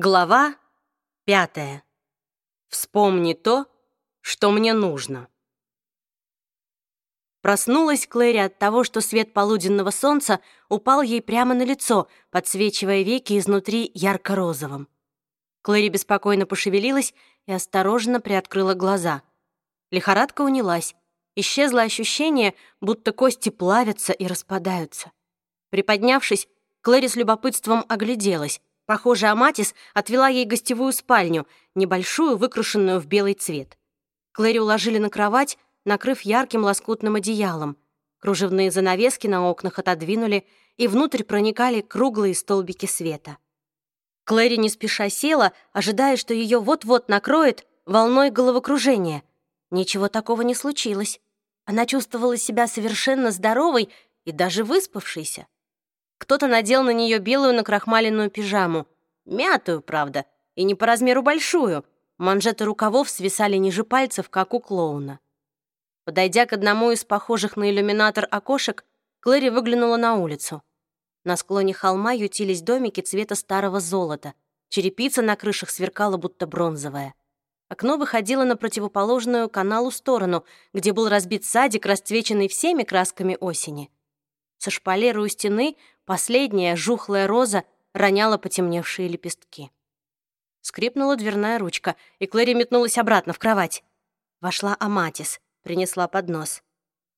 Глава пятая. Вспомни то, что мне нужно. Проснулась Клэри от того, что свет полуденного солнца упал ей прямо на лицо, подсвечивая веки изнутри ярко-розовым. Клэри беспокойно пошевелилась и осторожно приоткрыла глаза. Лихорадка унялась. Исчезло ощущение, будто кости плавятся и распадаются. Приподнявшись, Клэри с любопытством огляделась. Похоже, Аматис отвела ей гостевую спальню, небольшую, выкрашенную в белый цвет. Клэри уложили на кровать, накрыв ярким лоскутным одеялом. Кружевные занавески на окнах отодвинули, и внутрь проникали круглые столбики света. Клэри не спеша села, ожидая, что ее вот-вот накроет волной головокружения. Ничего такого не случилось. Она чувствовала себя совершенно здоровой и даже выспавшейся. Кто-то надел на нее белую накрахмаленную пижаму. Мятую, правда, и не по размеру большую. Манжеты рукавов свисали ниже пальцев, как у клоуна. Подойдя к одному из похожих на иллюминатор окошек, Клэри выглянула на улицу. На склоне холма ютились домики цвета старого золота. Черепица на крышах сверкала, будто бронзовая. Окно выходило на противоположную каналу сторону, где был разбит садик, расцвеченный всеми красками осени. Со шпалеры у стены последняя жухлая роза роняла потемневшие лепестки. Скрипнула дверная ручка, и Клэри метнулась обратно в кровать. Вошла Аматис, принесла поднос.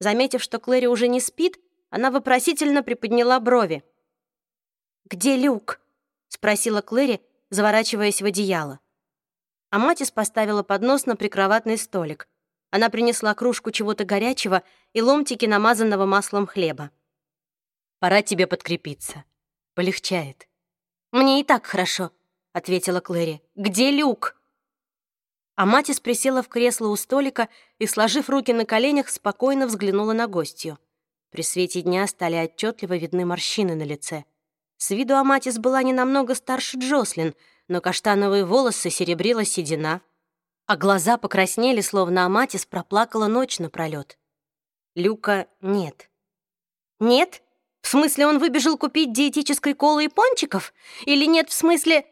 Заметив, что Клэри уже не спит, она вопросительно приподняла брови. «Где люк?» — спросила Клэри, заворачиваясь в одеяло. Аматис поставила поднос на прикроватный столик. Она принесла кружку чего-то горячего и ломтики намазанного маслом хлеба. Пора тебе подкрепиться. Полегчает». «Мне и так хорошо», — ответила Клэри. «Где люк?» А Матис присела в кресло у столика и, сложив руки на коленях, спокойно взглянула на гостью. При свете дня стали отчетливо видны морщины на лице. С виду Аматис была не намного старше Джослин, но каштановые волосы серебрила седина, а глаза покраснели, словно Аматис проплакала ночь напролёт. Люка нет. «Нет?» В смысле, он выбежал купить диетической колы и пончиков? Или нет, в смысле...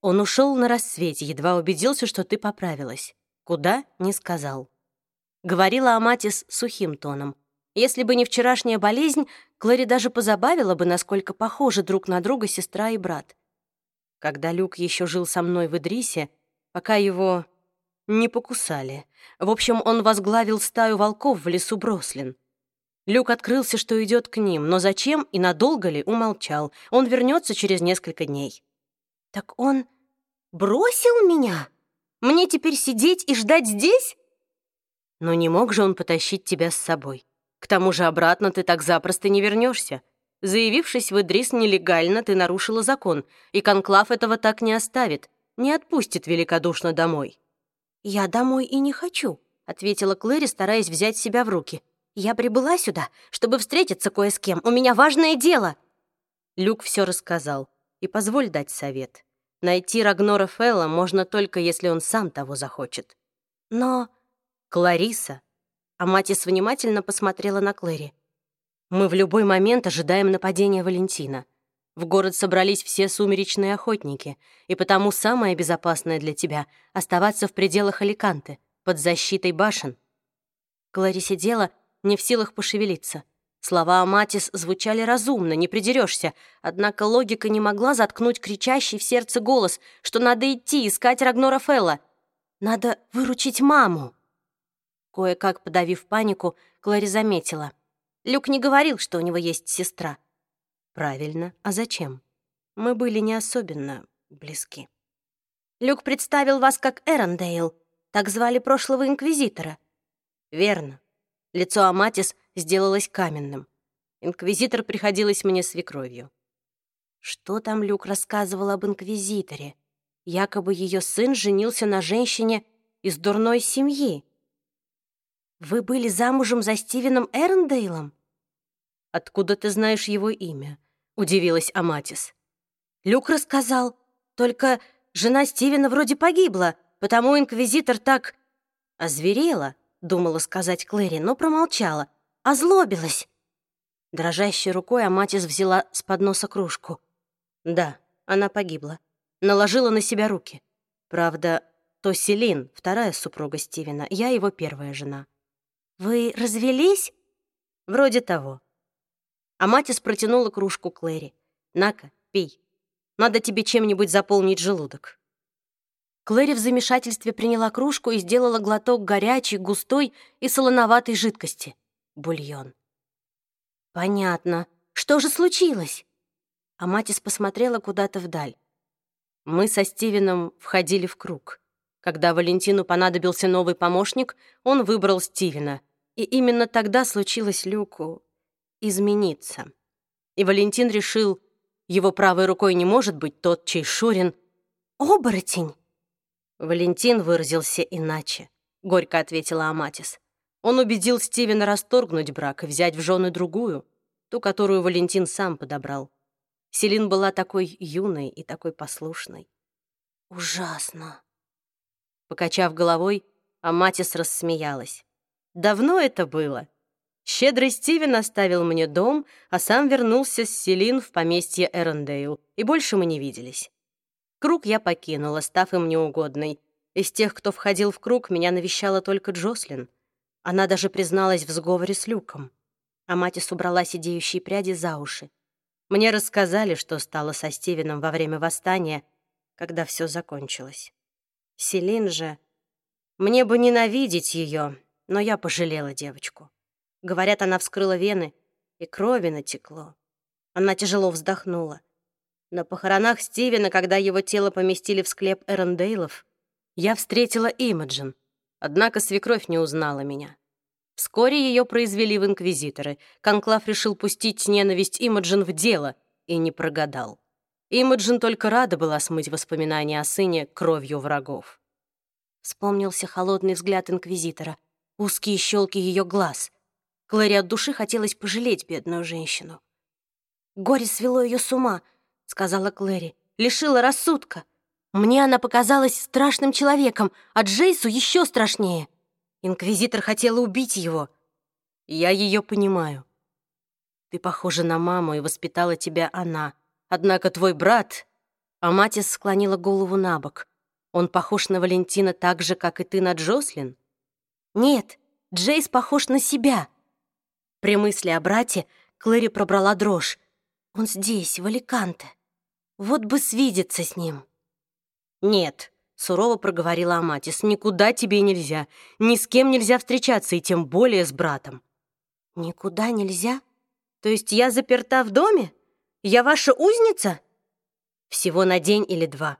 Он ушел на рассвете, едва убедился, что ты поправилась. Куда — не сказал. Говорила Аматис сухим тоном. Если бы не вчерашняя болезнь, Клэри даже позабавила бы, насколько похожи друг на друга сестра и брат. Когда Люк еще жил со мной в Идрисе, пока его не покусали. В общем, он возглавил стаю волков в лесу Брослин. Люк открылся, что идет к ним, но зачем и надолго ли умолчал. Он вернется через несколько дней. «Так он бросил меня? Мне теперь сидеть и ждать здесь?» «Но не мог же он потащить тебя с собой. К тому же обратно ты так запросто не вернешься. Заявившись в Идрис нелегально, ты нарушила закон, и Конклав этого так не оставит, не отпустит великодушно домой». «Я домой и не хочу», — ответила Клэри, стараясь взять себя в руки. «Я прибыла сюда, чтобы встретиться кое с кем. У меня важное дело!» Люк все рассказал. И позволь дать совет. Найти Рагнора Фелла можно только, если он сам того захочет. Но... Клариса. А Матис внимательно посмотрела на Клэри. Мы в любой момент ожидаем нападения Валентина. В город собрались все сумеречные охотники, и потому самое безопасное для тебя — оставаться в пределах Аликанты, под защитой башен. Клари сидела, не в силах пошевелиться. Слова Аматис звучали разумно, не придерешься, однако логика не могла заткнуть кричащий в сердце голос, что надо идти искать Рагнора Фелла. Надо выручить маму. Кое-как подавив панику, Клэри заметила. Люк не говорил, что у него есть сестра. Правильно, а зачем? Мы были не особенно близки. Люк представил вас как Эрондейл. Так звали прошлого инквизитора. Верно. Лицо Аматис сделалось каменным. Инквизитор приходилось мне свекровью. Что там Люк рассказывал об инквизиторе? Якобы ее сын женился на женщине из дурной семьи. «Вы были замужем за Стивеном Эрндейлом?» «Откуда ты знаешь его имя?» — удивилась Аматис. «Люк рассказал. Только жена Стивена вроде погибла, потому инквизитор так озверела, думала сказать Клэри, но промолчала. Озлобилась. Дрожащей рукой Аматис взяла с подноса кружку. Да, она погибла. наложила на себя руки. Правда, то Селин, вторая супруга Стивена, я его первая жена. «Вы развелись?» «Вроде того». А Матис протянула кружку Клэри. «На-ка, пей. Надо тебе чем-нибудь заполнить желудок». Клэри в замешательстве приняла кружку и сделала глоток горячей, густой и солоноватой жидкости. Бульон. «Понятно. Что же случилось?» А Матис посмотрела куда-то вдаль. Мы со Стивеном входили в круг. Когда Валентину понадобился новый помощник, он выбрал Стивена. И именно тогда случилось Люку измениться. И Валентин решил, его правой рукой не может быть тот, чей Шурин — оборотень. Валентин выразился иначе, горько ответила Аматис. Он убедил Стивена расторгнуть брак и взять в жены другую, ту, которую Валентин сам подобрал. Селин была такой юной и такой послушной. «Ужасно!» Покачав головой, Аматис рассмеялась. «Давно это было. Щедрый Стивен оставил мне дом, а сам вернулся с Селин в поместье Эрондейл, и больше мы не виделись. Круг я покинула, став им неугодной. Из тех, кто входил в круг, меня навещала только Джослин. Она даже призналась в сговоре с Люком. А Матис убрала сидеющие пряди за уши. Мне рассказали, что стало со Стивеном во время восстания, когда все закончилось. Селин же... Мне бы ненавидеть ее, но я пожалела девочку. Говорят, она вскрыла вены, и крови натекло. Она тяжело вздохнула. На похоронах Стивена, когда его тело поместили в склеп Эрондейлов, я встретила Имаджин, однако свекровь не узнала меня. Вскоре ее произвели в инквизиторы. Конклав решил пустить ненависть Имаджин в дело и не прогадал. Имаджин только рада была смыть воспоминания о сыне кровью врагов. Вспомнился холодный взгляд инквизитора, узкие щелки ее глаз. Клэри от души хотелось пожалеть бедную женщину. Горе свело ее с ума —— сказала Клэри. «Лишила рассудка. Мне она показалась страшным человеком, а Джейсу еще страшнее. Инквизитор хотела убить его. Я ее понимаю. Ты похожа на маму, и воспитала тебя она. Однако твой брат...» Аматис склонила голову на бок. «Он похож на Валентина так же, как и ты на Джослин?» «Нет, Джейс похож на себя». При мысли о брате Клэри пробрала дрожь. «Он здесь, в Аликанте. Вот бы свидеться с ним. Нет, сурово проговорила Аматис, никуда тебе нельзя. Ни с кем нельзя встречаться, и тем более с братом. Никуда нельзя? То есть я заперта в доме? Я ваша узница? Всего на день или два.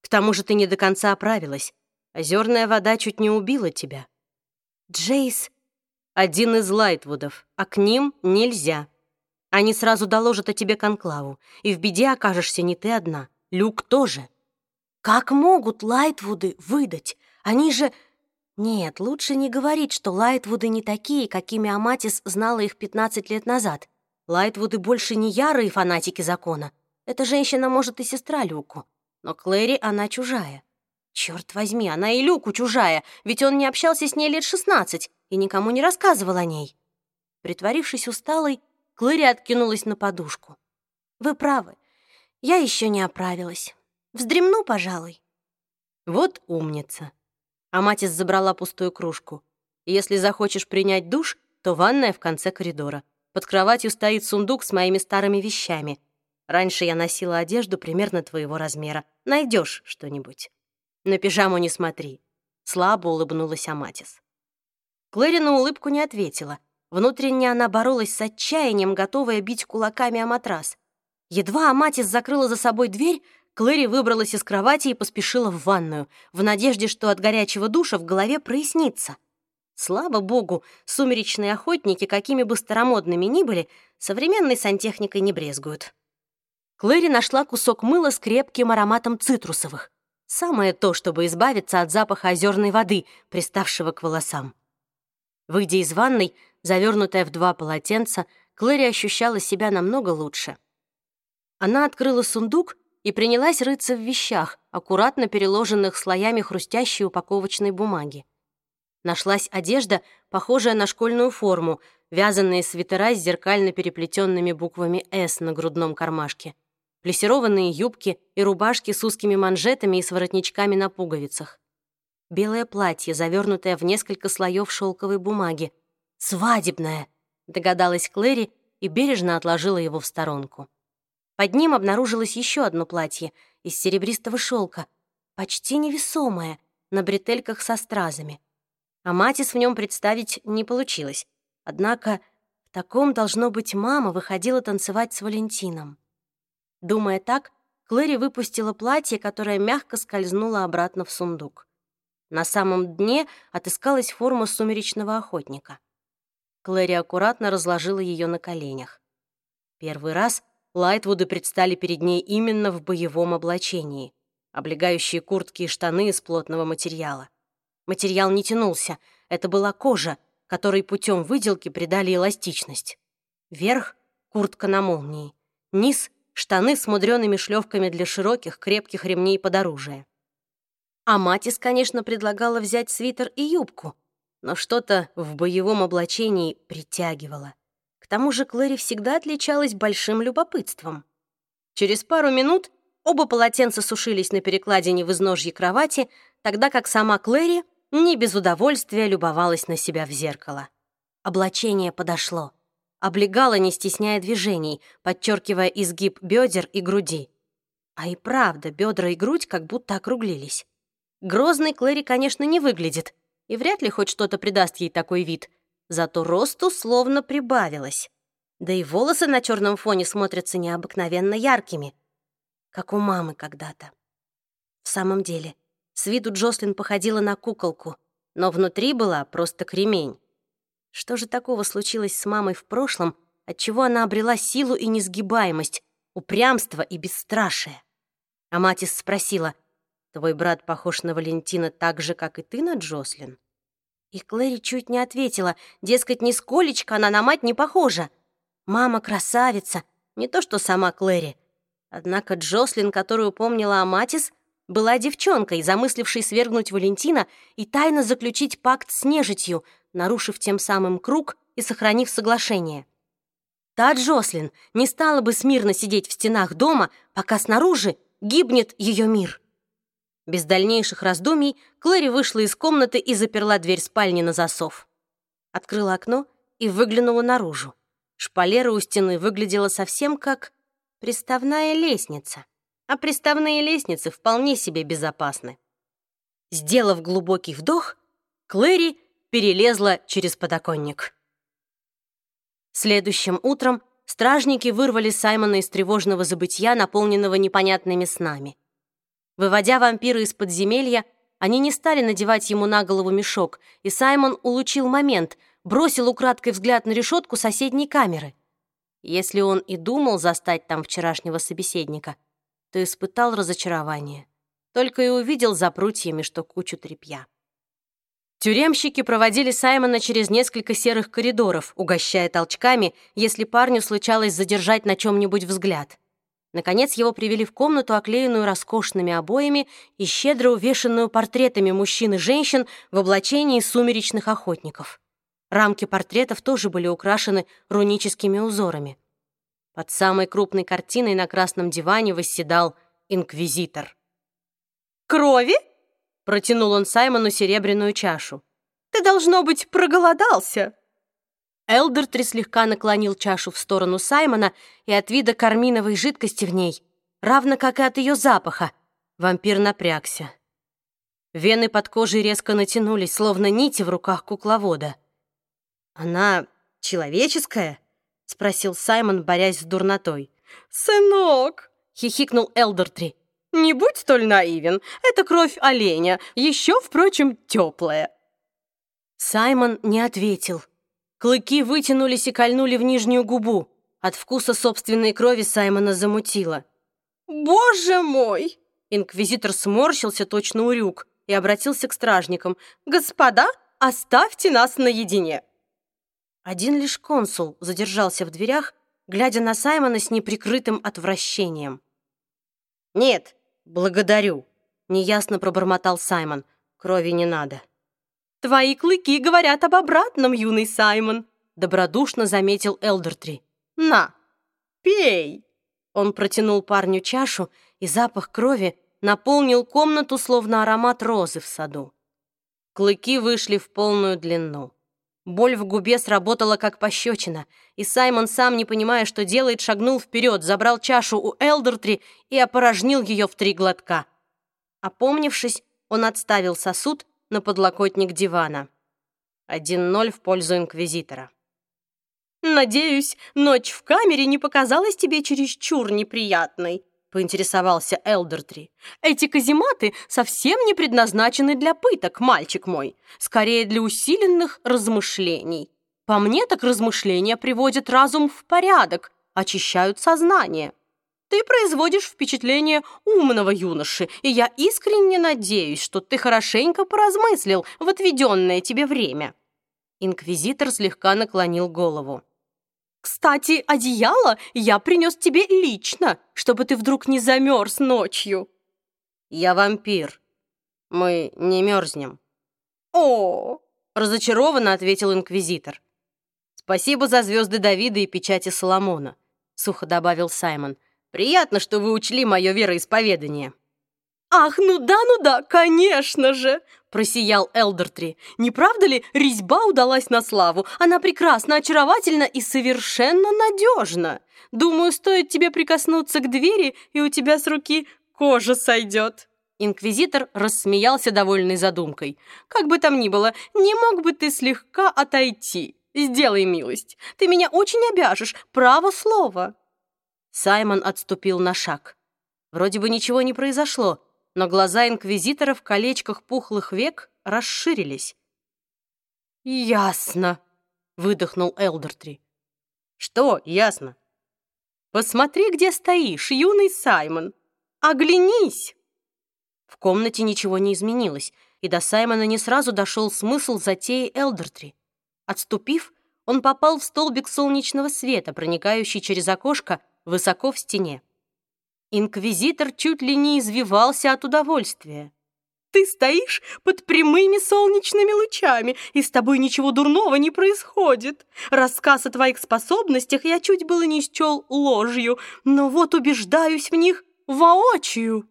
К тому же ты не до конца оправилась. Озерная вода чуть не убила тебя. Джейс — один из Лайтвудов, а к ним нельзя. Они сразу доложат о тебе конклаву, и в беде окажешься не ты одна. Люк тоже. Как могут Лайтвуды выдать? Они же... Нет, лучше не говорить, что Лайтвуды не такие, какими Аматис знала их 15 лет назад. Лайтвуды больше не ярые фанатики закона. Эта женщина, может, и сестра Люку. Но Клэри она чужая. Черт возьми, она и Люку чужая, ведь он не общался с ней лет 16 и никому не рассказывал о ней. Притворившись усталой, Клэри откинулась на подушку. «Вы правы. Я еще не оправилась. Вздремну, пожалуй». «Вот умница». Аматис забрала пустую кружку. «Если захочешь принять душ, то ванная в конце коридора. Под кроватью стоит сундук с моими старыми вещами. Раньше я носила одежду примерно твоего размера. Найдешь что-нибудь. На пижаму не смотри». Слабо улыбнулась Аматис. Клэри на улыбку не ответила — Внутренне она боролась с отчаянием, готовая бить кулаками о матрас. Едва Аматис закрыла за собой дверь, Клэри выбралась из кровати и поспешила в ванную, в надежде, что от горячего душа в голове прояснится. Слава богу, сумеречные охотники, какими бы старомодными ни были, современной сантехникой не брезгуют. Клэри нашла кусок мыла с крепким ароматом цитрусовых. Самое то, чтобы избавиться от запаха озерной воды, приставшего к волосам. Выйдя из ванной, завернутая в два полотенца, Клэри ощущала себя намного лучше. Она открыла сундук и принялась рыться в вещах, аккуратно переложенных слоями хрустящей упаковочной бумаги. Нашлась одежда, похожая на школьную форму, вязаные свитера с зеркально переплетенными буквами «С» на грудном кармашке. плессированные юбки и рубашки с узкими манжетами и с воротничками на пуговицах. Белое платье, завернутое в несколько слоев шелковой бумаги. «Свадебное!» — догадалась Клэри и бережно отложила его в сторонку. Под ним обнаружилось еще одно платье из серебристого шелка, почти невесомое, на бретельках со стразами. А Матис в нем представить не получилось. Однако в таком, должно быть, мама выходила танцевать с Валентином. Думая так, Клэри выпустила платье, которое мягко скользнуло обратно в сундук. На самом дне отыскалась форма сумеречного охотника. Клэри аккуратно разложила ее на коленях. Первый раз Лайтвуды предстали перед ней именно в боевом облачении, облегающие куртки и штаны из плотного материала. Материал не тянулся, это была кожа, которой путем выделки придали эластичность. Верх — куртка на молнии, низ — штаны с мудреными шлевками для широких, крепких ремней под оружие. А Матис, конечно, предлагала взять свитер и юбку, но что-то в боевом облачении притягивало. К тому же Клэри всегда отличалась большим любопытством. Через пару минут оба полотенца сушились на перекладине в изножье кровати, тогда как сама Клэри не без удовольствия любовалась на себя в зеркало. Облачение подошло. Облегало, не стесняя движений, подчеркивая изгиб бедер и груди. А и правда, бедра и грудь как будто округлились. Грозный Клэри, конечно, не выглядит, и вряд ли хоть что-то придаст ей такой вид. Зато росту словно прибавилось. Да и волосы на черном фоне смотрятся необыкновенно яркими, как у мамы когда-то. В самом деле, с виду Джослин походила на куколку, но внутри была просто кремень. Что же такого случилось с мамой в прошлом, отчего она обрела силу и несгибаемость, упрямство и бесстрашие? А Матис спросила, «Твой брат похож на Валентина так же, как и ты на Джослин?» И Клэри чуть не ответила, дескать, нисколечко она на мать не похожа. Мама красавица, не то что сама Клэри. Однако Джослин, которую помнила Аматис, была девчонкой, замыслившей свергнуть Валентина и тайно заключить пакт с нежитью, нарушив тем самым круг и сохранив соглашение. Та Джослин не стала бы смирно сидеть в стенах дома, пока снаружи гибнет ее мир. Без дальнейших раздумий Клэри вышла из комнаты и заперла дверь спальни на засов. Открыла окно и выглянула наружу. Шпалера у стены выглядела совсем как приставная лестница а приставные лестницы вполне себе безопасны. Сделав глубокий вдох, Клэри перелезла через подоконник. Следующим утром стражники вырвали Саймона из тревожного забытья, наполненного непонятными снами. Выводя вампира из подземелья, они не стали надевать ему на голову мешок, и Саймон улучил момент, бросил украдкой взгляд на решетку соседней камеры. Если он и думал застать там вчерашнего собеседника — то испытал разочарование. Только и увидел за прутьями, что кучу тряпья. Тюремщики проводили Саймона через несколько серых коридоров, угощая толчками, если парню случалось задержать на чем-нибудь взгляд. Наконец его привели в комнату, оклеенную роскошными обоями и щедро увешанную портретами мужчин и женщин в облачении сумеречных охотников. Рамки портретов тоже были украшены руническими узорами. Под самой крупной картиной на красном диване восседал инквизитор. «Крови?» — протянул он Саймону серебряную чашу. «Ты, должно быть, проголодался!» Элдертри слегка наклонил чашу в сторону Саймона, и от вида карминовой жидкости в ней, равно как и от ее запаха, вампир напрягся. Вены под кожей резко натянулись, словно нити в руках кукловода. «Она человеческая?» — спросил Саймон, борясь с дурнотой. «Сынок!» — хихикнул Элдертри. «Не будь столь наивен. Это кровь оленя, еще, впрочем, теплая». Саймон не ответил. Клыки вытянулись и кольнули в нижнюю губу. От вкуса собственной крови Саймона замутило. «Боже мой!» Инквизитор сморщился, точно урюк, и обратился к стражникам. «Господа, оставьте нас наедине!» Один лишь консул задержался в дверях, глядя на Саймона с неприкрытым отвращением. «Нет, благодарю», — неясно пробормотал Саймон. «Крови не надо». «Твои клыки говорят об обратном, юный Саймон», — добродушно заметил Элдертри. «На, пей!» Он протянул парню чашу, и запах крови наполнил комнату, словно аромат розы в саду. Клыки вышли в полную длину. Боль в губе сработала как пощечина, и Саймон, сам не понимая, что делает, шагнул вперед, забрал чашу у Элдертри и опорожнил ее в три глотка. Опомнившись, он отставил сосуд на подлокотник дивана. 1-0 в пользу Инквизитора. «Надеюсь, ночь в камере не показалась тебе чересчур неприятной», — поинтересовался Элдертри. «Эти казематы совсем не предназначены для пыток, мальчик мой, скорее для усиленных размышлений. По мне так размышления приводят разум в порядок, очищают сознание. Ты производишь впечатление умного юноши, и я искренне надеюсь, что ты хорошенько поразмыслил в отведенное тебе время». Инквизитор слегка наклонил голову. Кстати, одеяло я принес тебе лично, чтобы ты вдруг не замерз ночью. Я вампир. Мы не мерзнем. О, разочарованно ответил инквизитор. Спасибо за звезды Давида и печати Соломона, сухо добавил Саймон. Приятно, что вы учли мое вероисповедание. «Ах, ну да, ну да, конечно же!» – просиял Элдертри. «Не правда ли, резьба удалась на славу? Она прекрасна, очаровательна и совершенно надежна. Думаю, стоит тебе прикоснуться к двери, и у тебя с руки кожа сойдет». Инквизитор рассмеялся довольной задумкой. «Как бы там ни было, не мог бы ты слегка отойти? Сделай милость. Ты меня очень обяжешь, право слово». Саймон отступил на шаг. Вроде бы ничего не произошло, но глаза инквизитора в колечках пухлых век расширились. «Ясно», — выдохнул Элдертри. «Что ясно?» «Посмотри, где стоишь, юный Саймон. Оглянись!» В комнате ничего не изменилось, и до Саймона не сразу дошел смысл затеи Элдертри. Отступив, он попал в столбик солнечного света, проникающий через окошко высоко в стене. Инквизитор чуть ли не извивался от удовольствия. «Ты стоишь под прямыми солнечными лучами, и с тобой ничего дурного не происходит. Рассказ о твоих способностях я чуть было не счел ложью, но вот убеждаюсь в них воочию».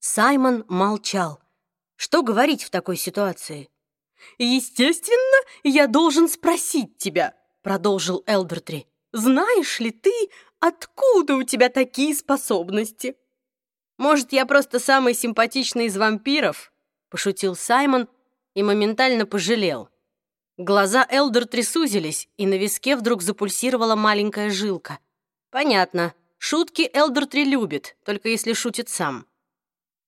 Саймон молчал. Что говорить в такой ситуации? «Естественно, я должен спросить тебя», — продолжил Элдертри. «Знаешь ли ты Откуда у тебя такие способности?» «Может, я просто самый симпатичный из вампиров?» — пошутил Саймон и моментально пожалел. Глаза Элдер трясузились, и на виске вдруг запульсировала маленькая жилка. «Понятно. Шутки Элдертри любит, только если шутит сам».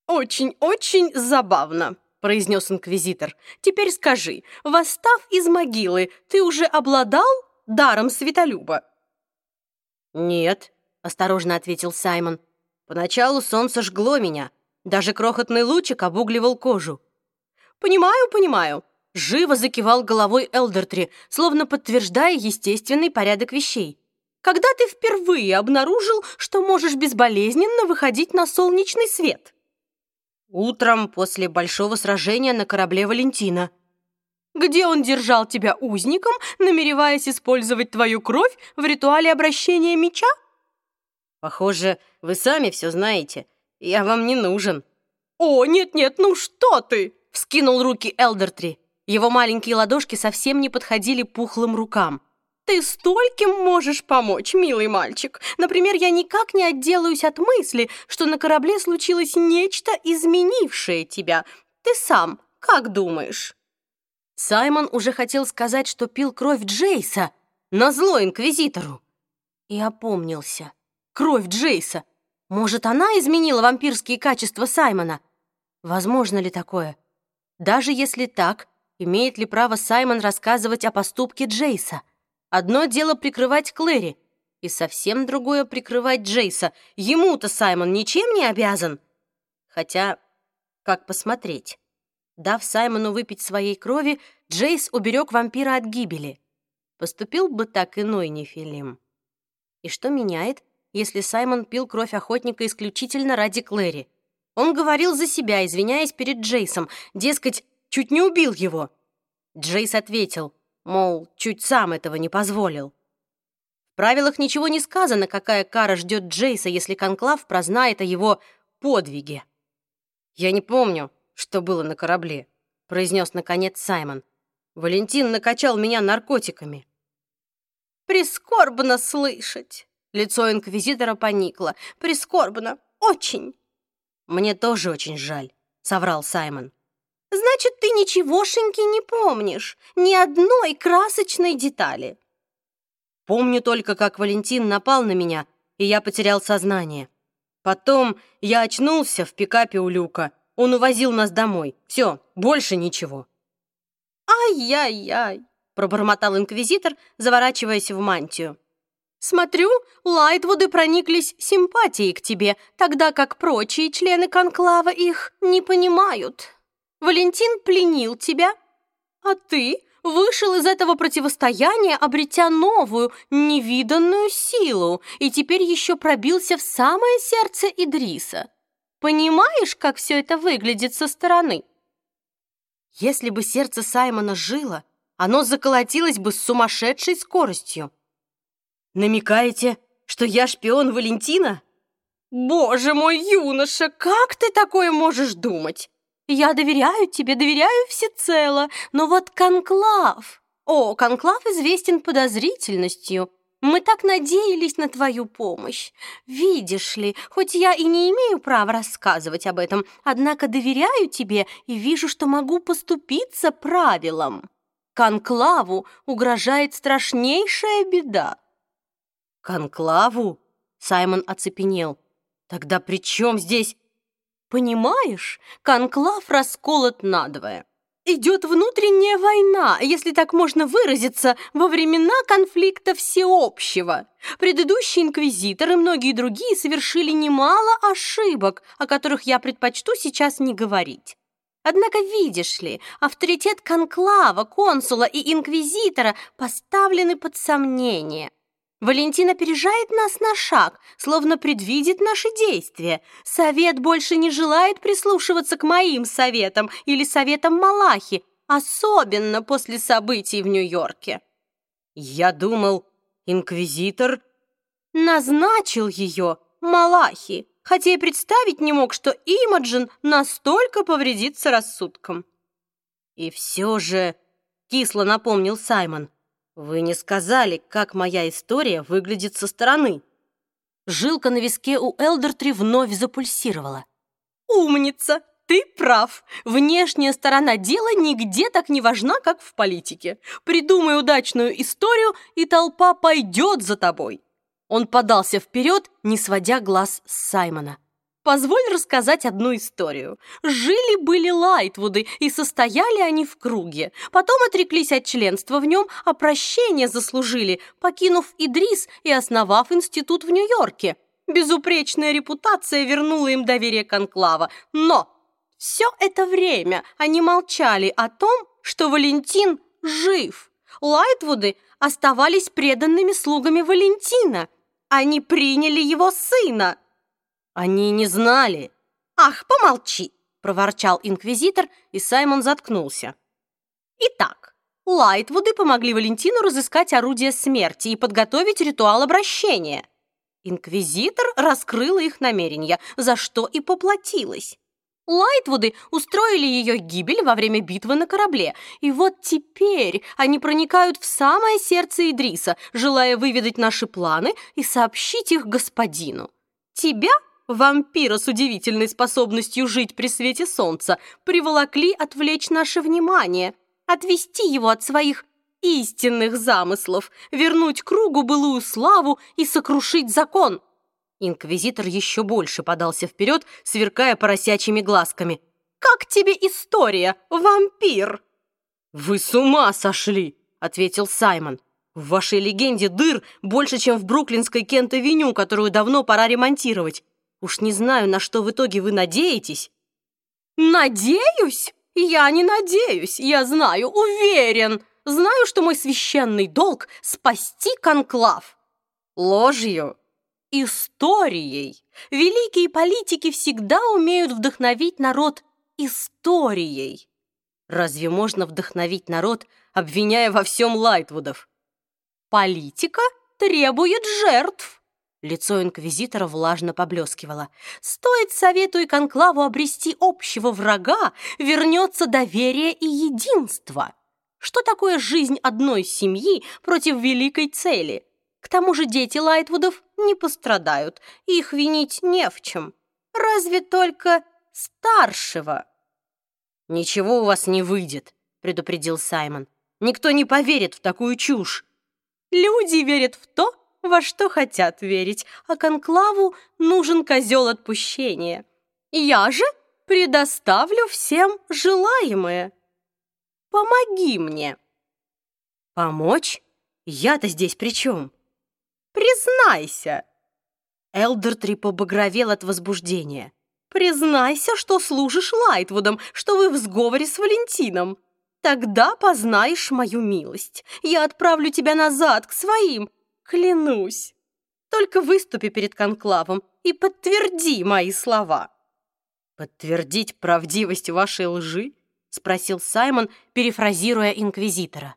«Очень-очень забавно», — произнес инквизитор. «Теперь скажи, восстав из могилы, ты уже обладал даром светолюба?» «Нет», — осторожно ответил Саймон. «Поначалу солнце жгло меня. Даже крохотный лучик обугливал кожу». «Понимаю, понимаю», — живо закивал головой Элдертри, словно подтверждая естественный порядок вещей. «Когда ты впервые обнаружил, что можешь безболезненно выходить на солнечный свет?» «Утром после большого сражения на корабле Валентина», где он держал тебя узником, намереваясь использовать твою кровь в ритуале обращения меча? Похоже, вы сами все знаете. Я вам не нужен. О, нет-нет, ну что ты? Вскинул руки Элдертри. Его маленькие ладошки совсем не подходили пухлым рукам. Ты стольким можешь помочь, милый мальчик. Например, я никак не отделаюсь от мысли, что на корабле случилось нечто, изменившее тебя. Ты сам как думаешь? Саймон уже хотел сказать, что пил кровь Джейса, на зло инквизитору. И опомнился. Кровь Джейса. Может, она изменила вампирские качества Саймона? Возможно ли такое? Даже если так, имеет ли право Саймон рассказывать о поступке Джейса? Одно дело прикрывать Клэри, и совсем другое прикрывать Джейса. Ему-то Саймон ничем не обязан. Хотя, как посмотреть? Дав Саймону выпить своей крови, Джейс уберег вампира от гибели. Поступил бы так иной Нефилим. И что меняет, если Саймон пил кровь охотника исключительно ради Клэри? Он говорил за себя, извиняясь перед Джейсом, дескать, чуть не убил его. Джейс ответил, мол, чуть сам этого не позволил. правилах ничего не сказано, какая кара ждет Джейса, если Конклав прознает о его подвиге. «Я не помню, что было на корабле», — произнес наконец Саймон. «Валентин накачал меня наркотиками». «Прискорбно слышать!» Лицо инквизитора поникло. «Прискорбно! Очень!» «Мне тоже очень жаль», — соврал Саймон. «Значит, ты ничегошеньки не помнишь, ни одной красочной детали». Помню только, как Валентин напал на меня, и я потерял сознание. Потом я очнулся в пикапе у Люка. Он увозил нас домой. Все, больше ничего. «Ай-яй-яй!» — пробормотал инквизитор, заворачиваясь в мантию. «Смотрю, Лайтвуды прониклись симпатией к тебе, тогда как прочие члены конклава их не понимают. Валентин пленил тебя, а ты вышел из этого противостояния, обретя новую, невиданную силу, и теперь еще пробился в самое сердце Идриса. Понимаешь, как все это выглядит со стороны? Если бы сердце Саймона жило, оно заколотилось бы с сумасшедшей скоростью. Намекаете, что я шпион Валентина? Боже мой, юноша, как ты такое можешь думать? Я доверяю тебе, доверяю всецело, но вот Конклав... О, Конклав известен подозрительностью. Мы так надеялись на твою помощь. Видишь ли, хоть я и не имею права рассказывать об этом, однако доверяю тебе и вижу, что могу поступиться правилам. Конклаву угрожает страшнейшая беда. Конклаву? Саймон оцепенел. Тогда при чем здесь Понимаешь, конклав расколот надвое. Идет внутренняя война, если так можно выразиться, во времена конфликта всеобщего. Предыдущий инквизитор и многие другие совершили немало ошибок, о которых я предпочту сейчас не говорить. Однако, видишь ли, авторитет конклава, консула и инквизитора поставлены под сомнение. Валентин опережает нас на шаг, словно предвидит наши действия. Совет больше не желает прислушиваться к моим советам или советам Малахи, особенно после событий в Нью-Йорке. Я думал, инквизитор назначил ее Малахи, хотя и представить не мог, что Имаджин настолько повредится рассудком. И все же, кисло напомнил Саймон, «Вы не сказали, как моя история выглядит со стороны». Жилка на виске у Элдертри вновь запульсировала. «Умница! Ты прав! Внешняя сторона дела нигде так не важна, как в политике. Придумай удачную историю, и толпа пойдет за тобой!» Он подался вперед, не сводя глаз с Саймона. Позволь рассказать одну историю. Жили-были Лайтвуды, и состояли они в круге. Потом отреклись от членства в нем, а прощение заслужили, покинув Идрис и основав институт в Нью-Йорке. Безупречная репутация вернула им доверие конклава. Но все это время они молчали о том, что Валентин жив. Лайтвуды оставались преданными слугами Валентина. Они приняли его сына. Они не знали. Ах, помолчи, проворчал инквизитор, и Саймон заткнулся. Итак, Лайтвуды помогли Валентину разыскать орудие смерти и подготовить ритуал обращения. Инквизитор раскрыла их намерения, за что и поплатилась. Лайтвуды устроили ее гибель во время битвы на корабле, и вот теперь они проникают в самое сердце Идриса, желая выведать наши планы и сообщить их господину. Тебя вампира с удивительной способностью жить при свете солнца, приволокли отвлечь наше внимание, отвести его от своих истинных замыслов, вернуть кругу былую славу и сокрушить закон. Инквизитор еще больше подался вперед, сверкая поросячьими глазками. «Как тебе история, вампир?» «Вы с ума сошли!» — ответил Саймон. «В вашей легенде дыр больше, чем в бруклинской Кент-авеню, которую давно пора ремонтировать. Уж не знаю, на что в итоге вы надеетесь. Надеюсь? Я не надеюсь, я знаю, уверен. Знаю, что мой священный долг — спасти конклав. Ложью? Историей. Великие политики всегда умеют вдохновить народ историей. Разве можно вдохновить народ, обвиняя во всем Лайтвудов? Политика требует жертв. Лицо инквизитора влажно поблескивало. «Стоит совету и конклаву обрести общего врага, вернется доверие и единство. Что такое жизнь одной семьи против великой цели? К тому же дети Лайтвудов не пострадают, их винить не в чем. Разве только старшего». «Ничего у вас не выйдет», — предупредил Саймон. «Никто не поверит в такую чушь». «Люди верят в то, во что хотят верить, а конклаву нужен козел отпущения. Я же предоставлю всем желаемое. Помоги мне. Помочь? Я-то здесь при чем? Признайся. Элдертри побагровел от возбуждения. Признайся, что служишь Лайтвудом, что вы в сговоре с Валентином. Тогда познаешь мою милость. Я отправлю тебя назад к своим, Клянусь. Только выступи перед конклавом и подтверди мои слова. Подтвердить правдивость вашей лжи? Спросил Саймон, перефразируя инквизитора.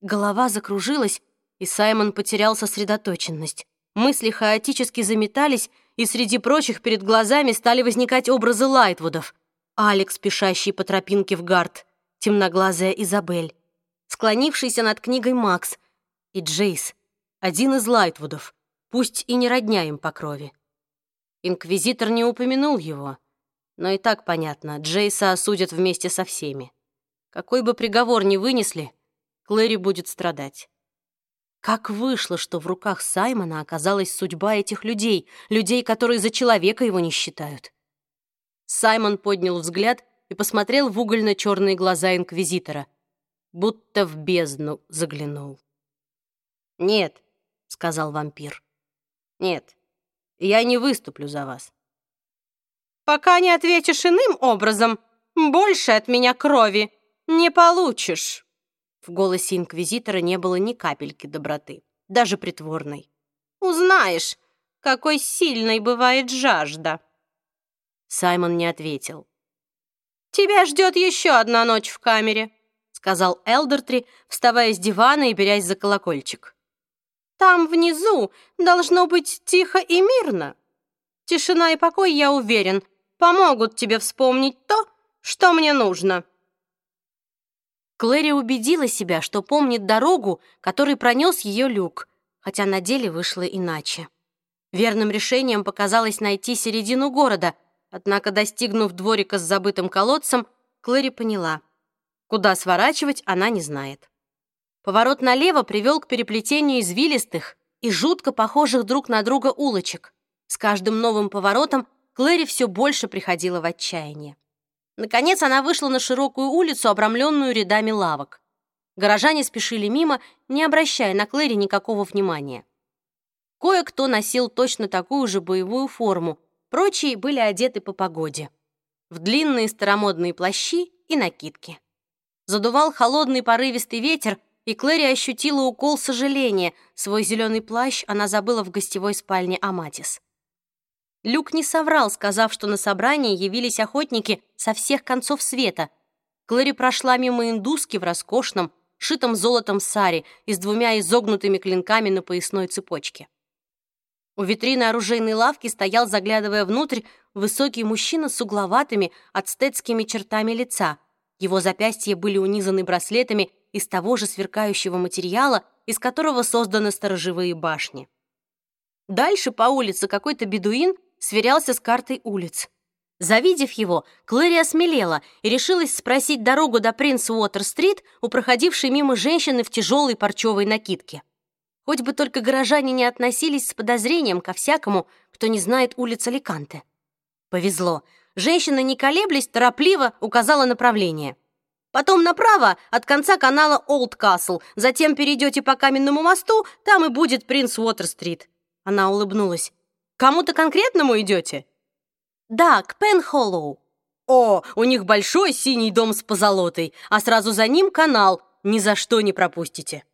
Голова закружилась, и Саймон потерял сосредоточенность. Мысли хаотически заметались, и среди прочих перед глазами стали возникать образы Лайтвудов. Алекс, спешащий по тропинке в гард, темноглазая Изабель, склонившийся над книгой Макс и Джейс, один из Лайтвудов, пусть и не родня им по крови. Инквизитор не упомянул его, но и так понятно, Джейса осудят вместе со всеми. Какой бы приговор ни вынесли, Клэри будет страдать. Как вышло, что в руках Саймона оказалась судьба этих людей, людей, которые за человека его не считают? Саймон поднял взгляд и посмотрел в угольно-черные глаза Инквизитора, будто в бездну заглянул. «Нет, сказал вампир. «Нет, я не выступлю за вас». «Пока не ответишь иным образом, больше от меня крови не получишь». В голосе инквизитора не было ни капельки доброты, даже притворной. «Узнаешь, какой сильной бывает жажда». Саймон не ответил. «Тебя ждет еще одна ночь в камере», — сказал Элдертри, вставая с дивана и берясь за колокольчик. Там внизу должно быть тихо и мирно. Тишина и покой, я уверен, помогут тебе вспомнить то, что мне нужно». Клэри убедила себя, что помнит дорогу, которой пронес ее люк, хотя на деле вышло иначе. Верным решением показалось найти середину города, однако, достигнув дворика с забытым колодцем, Клэри поняла. Куда сворачивать, она не знает. Поворот налево привел к переплетению извилистых и жутко похожих друг на друга улочек. С каждым новым поворотом Клэри все больше приходила в отчаяние. Наконец она вышла на широкую улицу, обрамленную рядами лавок. Горожане спешили мимо, не обращая на Клэри никакого внимания. Кое-кто носил точно такую же боевую форму, прочие были одеты по погоде. В длинные старомодные плащи и накидки. Задувал холодный порывистый ветер, и Клэри ощутила укол сожаления. Свой зеленый плащ она забыла в гостевой спальне Аматис. Люк не соврал, сказав, что на собрании явились охотники со всех концов света. Клэри прошла мимо индуски в роскошном, шитом золотом саре и с двумя изогнутыми клинками на поясной цепочке. У витрины оружейной лавки стоял, заглядывая внутрь, высокий мужчина с угловатыми, ацтетскими чертами лица. Его запястья были унизаны браслетами из того же сверкающего материала, из которого созданы сторожевые башни. Дальше по улице какой-то бедуин сверялся с картой улиц. Завидев его, Клэри осмелела и решилась спросить дорогу до Принц Уотер-стрит у проходившей мимо женщины в тяжелой парчевой накидке. Хоть бы только горожане не относились с подозрением ко всякому, кто не знает улиц Аликанте. Повезло. Женщина, не колеблясь, торопливо указала направление. Потом направо от конца канала Олд Касл. Затем перейдете по каменному мосту, там и будет Принц Уотер-стрит». Она улыбнулась. «Кому-то конкретному идете?» «Да, к Пенхоллоу». «О, у них большой синий дом с позолотой, а сразу за ним канал. Ни за что не пропустите».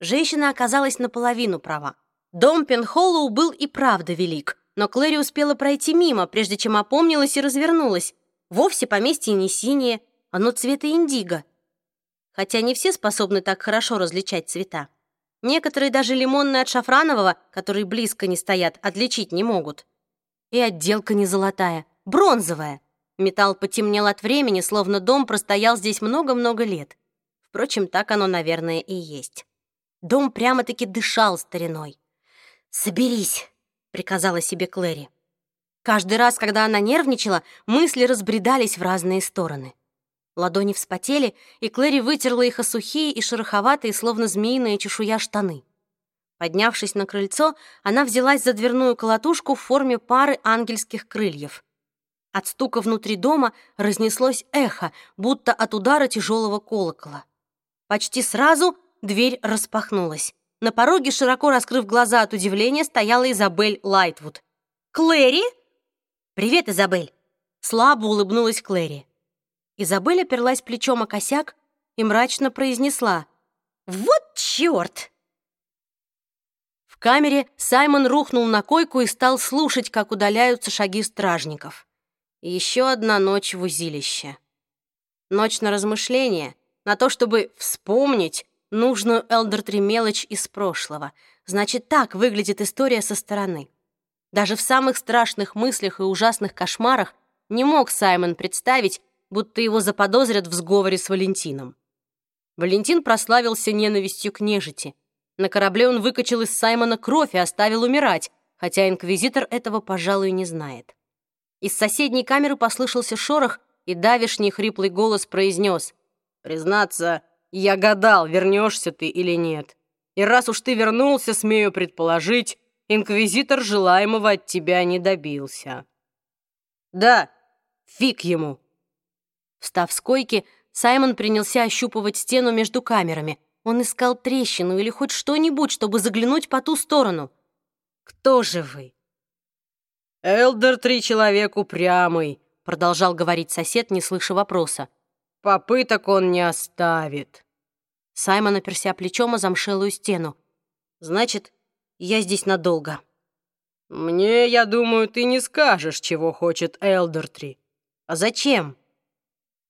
Женщина оказалась наполовину права. Дом Пенхоллоу был и правда велик, но Клэри успела пройти мимо, прежде чем опомнилась и развернулась. Вовсе поместье не синее, оно цвета индиго. Хотя не все способны так хорошо различать цвета. Некоторые даже лимонные от шафранового, которые близко не стоят, отличить не могут. И отделка не золотая, бронзовая. Металл потемнел от времени, словно дом простоял здесь много-много лет. Впрочем, так оно, наверное, и есть. Дом прямо-таки дышал стариной. «Соберись», — приказала себе Клэри. Каждый раз, когда она нервничала, мысли разбредались в разные стороны. Ладони вспотели, и Клэри вытерла их о сухие и шероховатые, словно змеиная чешуя штаны. Поднявшись на крыльцо, она взялась за дверную колотушку в форме пары ангельских крыльев. От стука внутри дома разнеслось эхо, будто от удара тяжелого колокола. Почти сразу дверь распахнулась. На пороге, широко раскрыв глаза от удивления, стояла Изабель Лайтвуд. «Клэри?» «Привет, Изабель!» Слабо улыбнулась Клэри. Изабель оперлась плечом о косяк и мрачно произнесла «Вот чёрт!» В камере Саймон рухнул на койку и стал слушать, как удаляются шаги стражников. Еще одна ночь в узилище. Ночь на размышление, на то, чтобы вспомнить нужную Элдертри мелочь из прошлого. Значит, так выглядит история со стороны. Даже в самых страшных мыслях и ужасных кошмарах не мог Саймон представить, будто его заподозрят в сговоре с Валентином. Валентин прославился ненавистью к нежити. На корабле он выкачал из Саймона кровь и оставил умирать, хотя инквизитор этого, пожалуй, не знает. Из соседней камеры послышался шорох, и давишний хриплый голос произнес «Признаться, я гадал, вернешься ты или нет. И раз уж ты вернулся, смею предположить, инквизитор желаемого от тебя не добился». «Да, фиг ему», Встав с койки, Саймон принялся ощупывать стену между камерами. Он искал трещину или хоть что-нибудь, чтобы заглянуть по ту сторону. «Кто же вы?» «Элдер три человек упрямый», — продолжал говорить сосед, не слыша вопроса. «Попыток он не оставит». Саймон оперся плечом о замшелую стену. «Значит, я здесь надолго». «Мне, я думаю, ты не скажешь, чего хочет Элдертри». «А зачем?»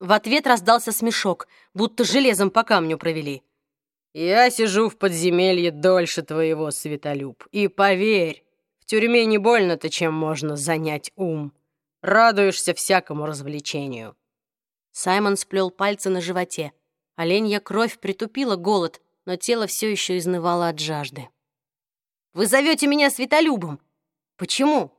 В ответ раздался смешок, будто железом по камню провели. «Я сижу в подземелье дольше твоего, Светолюб, и поверь, в тюрьме не больно-то чем можно занять ум. Радуешься всякому развлечению». Саймон сплел пальцы на животе. Оленья кровь притупила голод, но тело все еще изнывало от жажды. «Вы зовете меня Светолюбом? Почему?»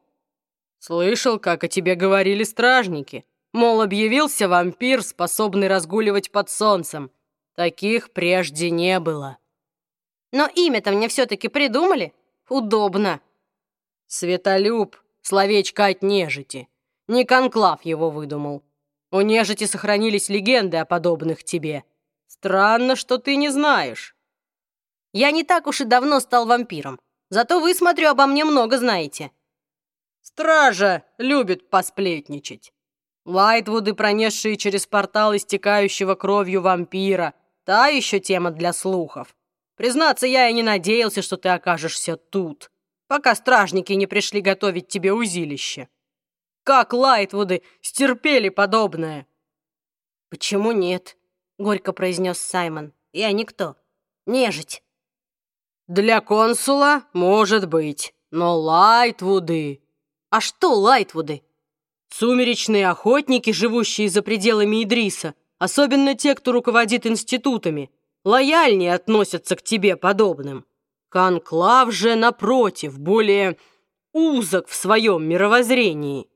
«Слышал, как о тебе говорили стражники. Мол, объявился вампир, способный разгуливать под солнцем. Таких прежде не было. Но имя-то мне все-таки придумали. Удобно. Светолюб, словечко от нежити. Не конклав его выдумал. У нежити сохранились легенды о подобных тебе. Странно, что ты не знаешь. Я не так уж и давно стал вампиром. Зато вы, смотрю, обо мне много знаете. Стража любит посплетничать. Лайтвуды, пронесшие через портал истекающего кровью вампира. Та еще тема для слухов. Признаться, я и не надеялся, что ты окажешься тут, пока стражники не пришли готовить тебе узилище. Как Лайтвуды стерпели подобное? Почему нет? Горько произнес Саймон. Я никто. Нежить. Для консула, может быть, но Лайтвуды... А что Лайтвуды? Сумеречные охотники, живущие за пределами Идриса, особенно те, кто руководит институтами, лояльнее относятся к тебе подобным. Конклав же, напротив, более узок в своем мировоззрении.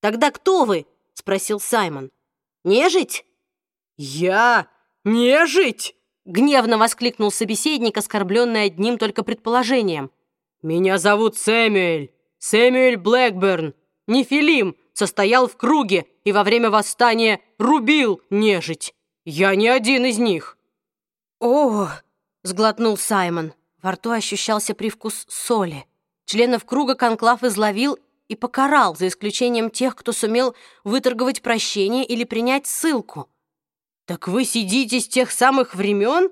«Тогда кто вы?» — спросил Саймон. «Нежить?» «Я? Нежить?» — гневно воскликнул собеседник, оскорбленный одним только предположением. «Меня зовут Сэмюэль, Сэмюэль Блэкберн, Нефилим состоял в круге и во время восстания рубил нежить. Я не один из них». «О!» — сглотнул Саймон. Во рту ощущался привкус соли. Членов круга конклав изловил и покарал, за исключением тех, кто сумел выторговать прощение или принять ссылку. «Так вы сидите с тех самых времен?»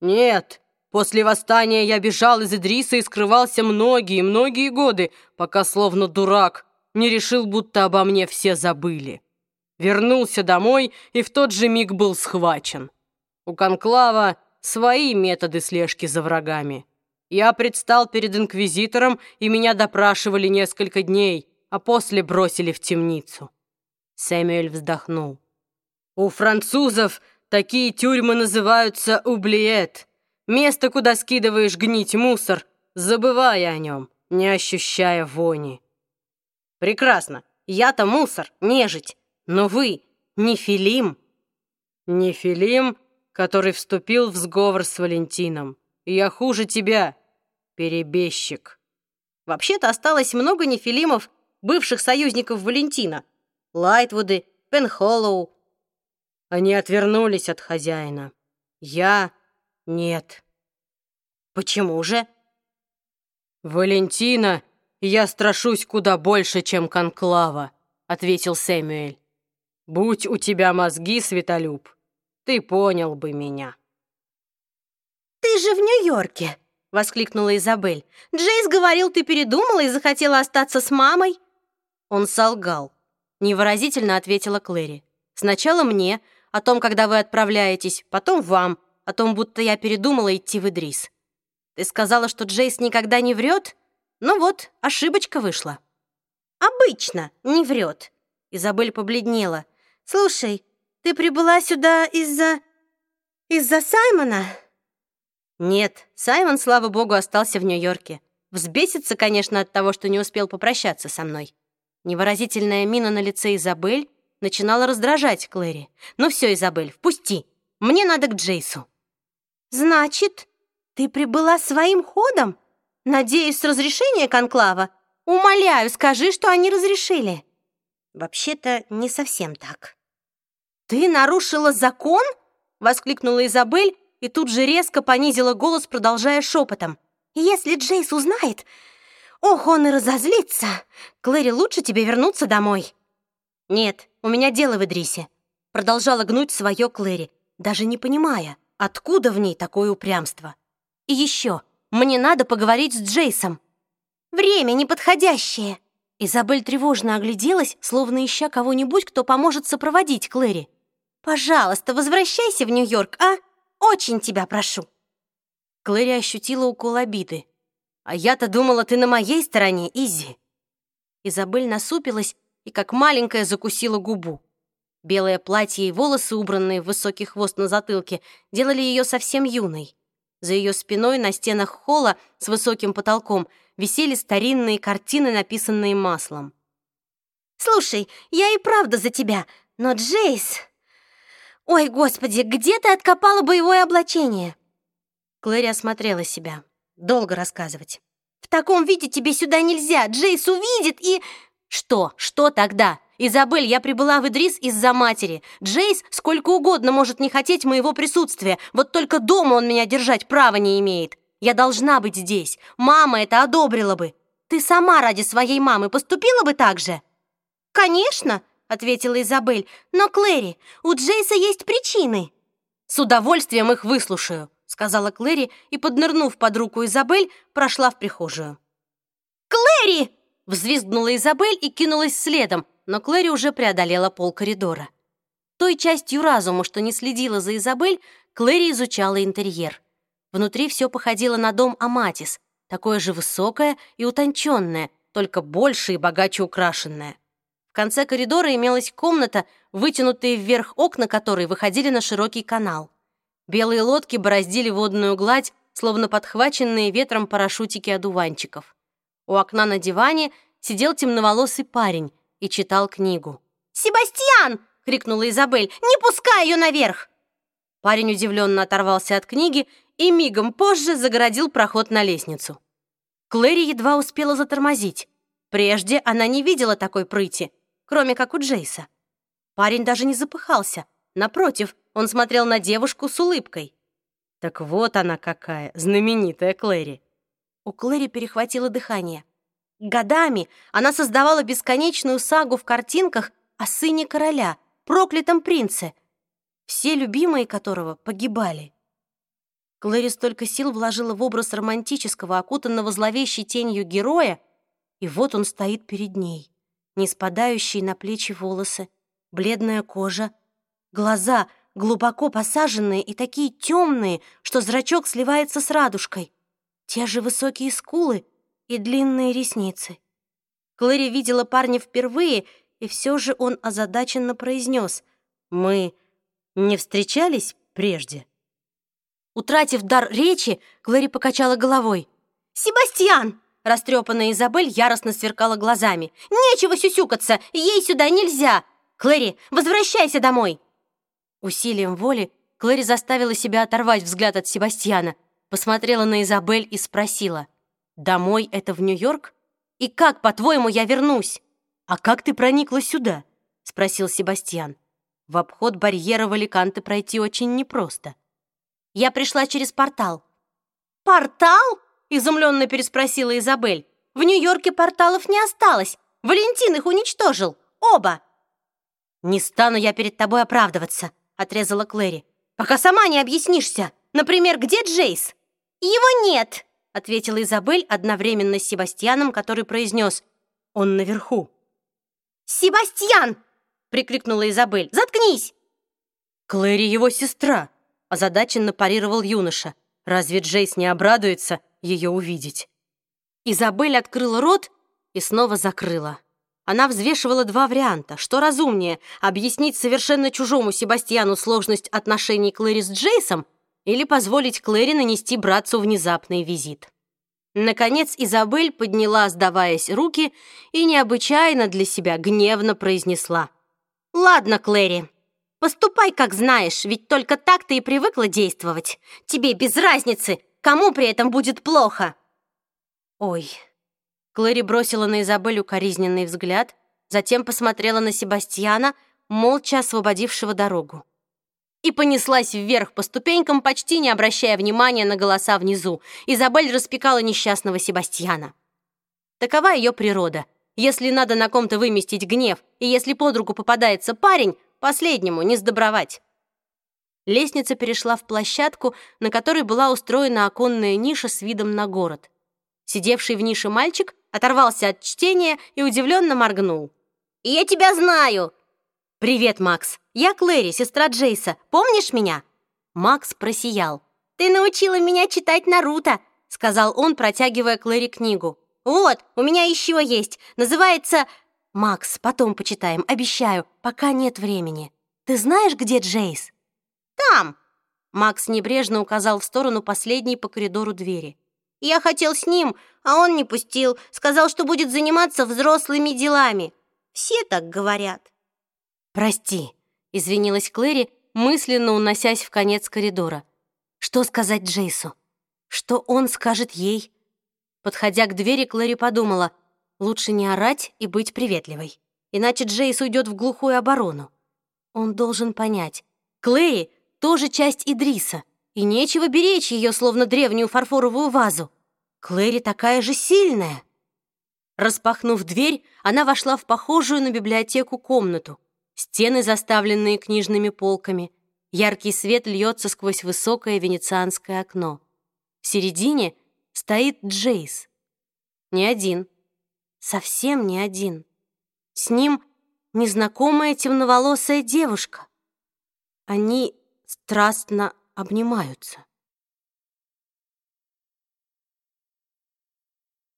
«Нет, после восстания я бежал из Идриса и скрывался многие-многие годы, пока словно дурак не решил, будто обо мне все забыли. Вернулся домой и в тот же миг был схвачен. У Конклава свои методы слежки за врагами. Я предстал перед инквизитором, и меня допрашивали несколько дней, а после бросили в темницу. Сэмюэль вздохнул. У французов такие тюрьмы называются ублиет. Место, куда скидываешь гнить мусор, забывая о нем, не ощущая вони. Прекрасно. Я-то мусор, нежить. Но вы не Филим. Не Филим, который вступил в сговор с Валентином. Я хуже тебя, перебежчик. Вообще-то осталось много нефилимов, бывших союзников Валентина. Лайтвуды, Пенхоллоу. Они отвернулись от хозяина. Я — нет. Почему же? Валентина я страшусь куда больше, чем Конклава, ответил Сэмюэль. Будь у тебя мозги, Светолюб, ты понял бы меня. Ты же в Нью-Йорке, — воскликнула Изабель. «Джейс говорил, ты передумала и захотела остаться с мамой?» Он солгал. Невыразительно ответила Клэри. «Сначала мне, о том, когда вы отправляетесь, потом вам, о том, будто я передумала идти в Идрис. Ты сказала, что Джейс никогда не врет? Ну вот, ошибочка вышла». «Обычно не врет». Изабель побледнела. «Слушай, ты прибыла сюда из-за... из-за Саймона?» Нет, Саймон, слава богу, остался в Нью-Йорке. Взбесится, конечно, от того, что не успел попрощаться со мной. Невыразительная мина на лице Изабель начинала раздражать Клэри. «Ну все, Изабель, впусти. Мне надо к Джейсу». «Значит, ты прибыла своим ходом? Надеюсь, с разрешения конклава? Умоляю, скажи, что они разрешили». «Вообще-то не совсем так». «Ты нарушила закон?» — воскликнула Изабель, и тут же резко понизила голос, продолжая шепотом. «Если Джейс узнает, ох, он и разозлится. Клэри, лучше тебе вернуться домой». «Нет, у меня дело в Идрисе», — продолжала гнуть свое Клэри, даже не понимая, откуда в ней такое упрямство. «И еще, мне надо поговорить с Джейсом». «Время неподходящее». Изабель тревожно огляделась, словно ища кого-нибудь, кто поможет сопроводить Клэри. «Пожалуйста, возвращайся в Нью-Йорк, а?» Очень тебя прошу!» Клэри ощутила укол обиды. «А я-то думала, ты на моей стороне, Изи!» Изабель насупилась и как маленькая закусила губу. Белое платье и волосы, убранные в высокий хвост на затылке, делали ее совсем юной. За ее спиной на стенах холла с высоким потолком висели старинные картины, написанные маслом. «Слушай, я и правда за тебя, но Джейс...» «Ой, господи, где ты откопала боевое облачение?» Клэри осмотрела себя. Долго рассказывать. «В таком виде тебе сюда нельзя! Джейс увидит и...» «Что? Что тогда? Изабель, я прибыла в Идрис из-за матери. Джейс сколько угодно может не хотеть моего присутствия, вот только дома он меня держать права не имеет. Я должна быть здесь. Мама это одобрила бы. Ты сама ради своей мамы поступила бы так же?» «Конечно!» Ответила Изабель. «Но, Клэри, у Джейса есть причины». «С удовольствием их выслушаю», — сказала Клэри и, поднырнув под руку Изабель, прошла в прихожую. «Клэри!» — взвизгнула Изабель и кинулась следом, но Клэри уже преодолела пол коридора. Той частью разума, что не следила за Изабель, Клэри изучала интерьер. Внутри все походило на дом Аматис, такое же высокое и утонченное, только больше и богаче украшенное. В конце коридора имелась комната, вытянутые вверх окна которой выходили на широкий канал. Белые лодки бороздили водную гладь, словно подхваченные ветром парашютики одуванчиков. У окна на диване сидел темноволосый парень и читал книгу. «Себастьян!» — крикнула Изабель. «Не пускай ее наверх!» Парень удивленно оторвался от книги и мигом позже загородил проход на лестницу. Клэри едва успела затормозить. Прежде она не видела такой прыти — кроме как у Джейса. Парень даже не запыхался. Напротив, он смотрел на девушку с улыбкой. Так вот она какая, знаменитая Клэри. У Клэри перехватило дыхание. Годами она создавала бесконечную сагу в картинках о сыне короля, проклятом принце, все любимые которого погибали. Клэри столько сил вложила в образ романтического, окутанного зловещей тенью героя, и вот он стоит перед ней не спадающие на плечи волосы, бледная кожа, глаза, глубоко посаженные и такие темные, что зрачок сливается с радужкой. Те же высокие скулы и длинные ресницы. Клэри видела парня впервые, и все же он озадаченно произнес «Мы не встречались прежде?» Утратив дар речи, Клэри покачала головой. «Себастьян!» Растрепанная Изабель яростно сверкала глазами. «Нечего сюсюкаться! Ей сюда нельзя! Клэри, возвращайся домой!» Усилием воли Клэри заставила себя оторвать взгляд от Себастьяна, посмотрела на Изабель и спросила. «Домой это в Нью-Йорк? И как, по-твоему, я вернусь?» «А как ты проникла сюда?» — спросил Себастьян. В обход барьера в Аликанте пройти очень непросто. «Я пришла через портал». «Портал?» Изумленно переспросила Изабель. «В Нью-Йорке порталов не осталось. Валентин их уничтожил. Оба!» «Не стану я перед тобой оправдываться», — отрезала Клэри. «Пока сама не объяснишься. Например, где Джейс?» «Его нет», — ответила Изабель одновременно с Себастьяном, который произнес «Он наверху». «Себастьян!» — прикрикнула Изабель. «Заткнись!» «Клэри его сестра», — озадаченно парировал юноша. «Разве Джейс не обрадуется, ее увидеть. Изабель открыла рот и снова закрыла. Она взвешивала два варианта. Что разумнее, объяснить совершенно чужому Себастьяну сложность отношений Клэри с Джейсом или позволить Клэри нанести братцу внезапный визит. Наконец Изабель подняла, сдаваясь руки, и необычайно для себя гневно произнесла. «Ладно, Клэри, поступай, как знаешь, ведь только так ты и привыкла действовать. Тебе без разницы, Кому при этом будет плохо?» «Ой». Клэри бросила на Изабеллю коризненный взгляд, затем посмотрела на Себастьяна, молча освободившего дорогу. И понеслась вверх по ступенькам, почти не обращая внимания на голоса внизу. Изабель распекала несчастного Себастьяна. Такова ее природа. Если надо на ком-то выместить гнев, и если под руку попадается парень, последнему не сдобровать. Лестница перешла в площадку, на которой была устроена оконная ниша с видом на город. Сидевший в нише мальчик оторвался от чтения и удивленно моргнул. «Я тебя знаю!» «Привет, Макс. Я Клэри, сестра Джейса. Помнишь меня?» Макс просиял. «Ты научила меня читать Наруто», — сказал он, протягивая Клэри книгу. «Вот, у меня еще есть. Называется...» «Макс, потом почитаем, обещаю, пока нет времени. Ты знаешь, где Джейс?» Там!» Макс небрежно указал в сторону последней по коридору двери. «Я хотел с ним, а он не пустил. Сказал, что будет заниматься взрослыми делами. Все так говорят». «Прости», — извинилась Клэри, мысленно уносясь в конец коридора. «Что сказать Джейсу? Что он скажет ей?» Подходя к двери, Клэри подумала, лучше не орать и быть приветливой, иначе Джейс уйдет в глухую оборону. Он должен понять. Клэри тоже часть Идриса, и нечего беречь ее, словно древнюю фарфоровую вазу. Клэри такая же сильная. Распахнув дверь, она вошла в похожую на библиотеку комнату. Стены, заставленные книжными полками. Яркий свет льется сквозь высокое венецианское окно. В середине стоит Джейс. Не один. Совсем не один. С ним незнакомая темноволосая девушка. Они страстно обнимаются.